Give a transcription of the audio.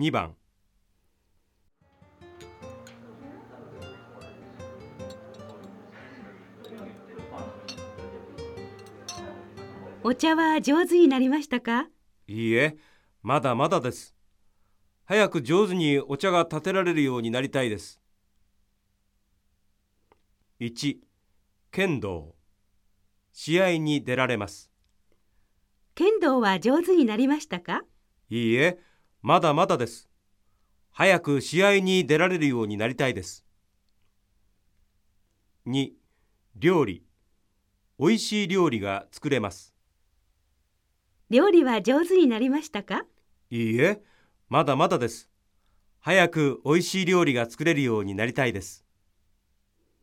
2番。お茶は上手になりましたか？いいえまだまだです。早く上手にお茶が立てられるようになりたいです。1剣道。試合に出られます。剣道は上手になりましたか？いいえまだまだです。早く試合に出られるようになりたいです。2料理。おいしい料理が作れます。料理は上手になりましたか？いいえまだまだです。早くおいしい料理が作れるようになりたいです